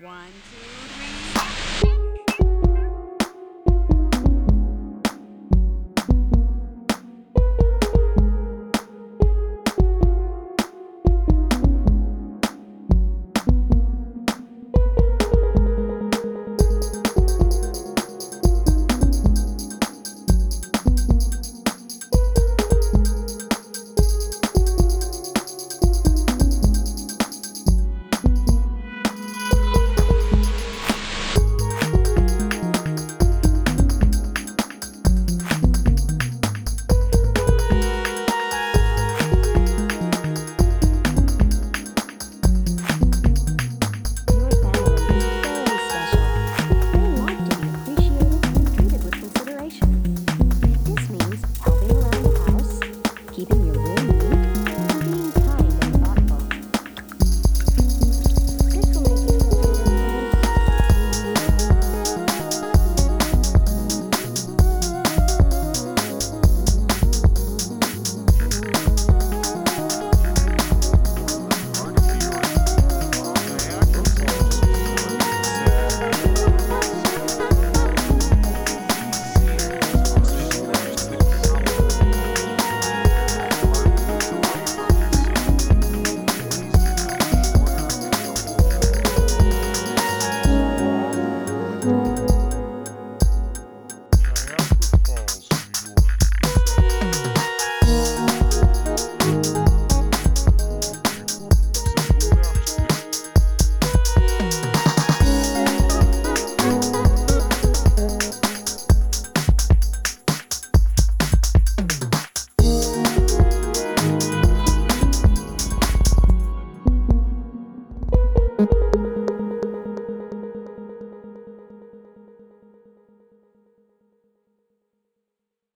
One, two,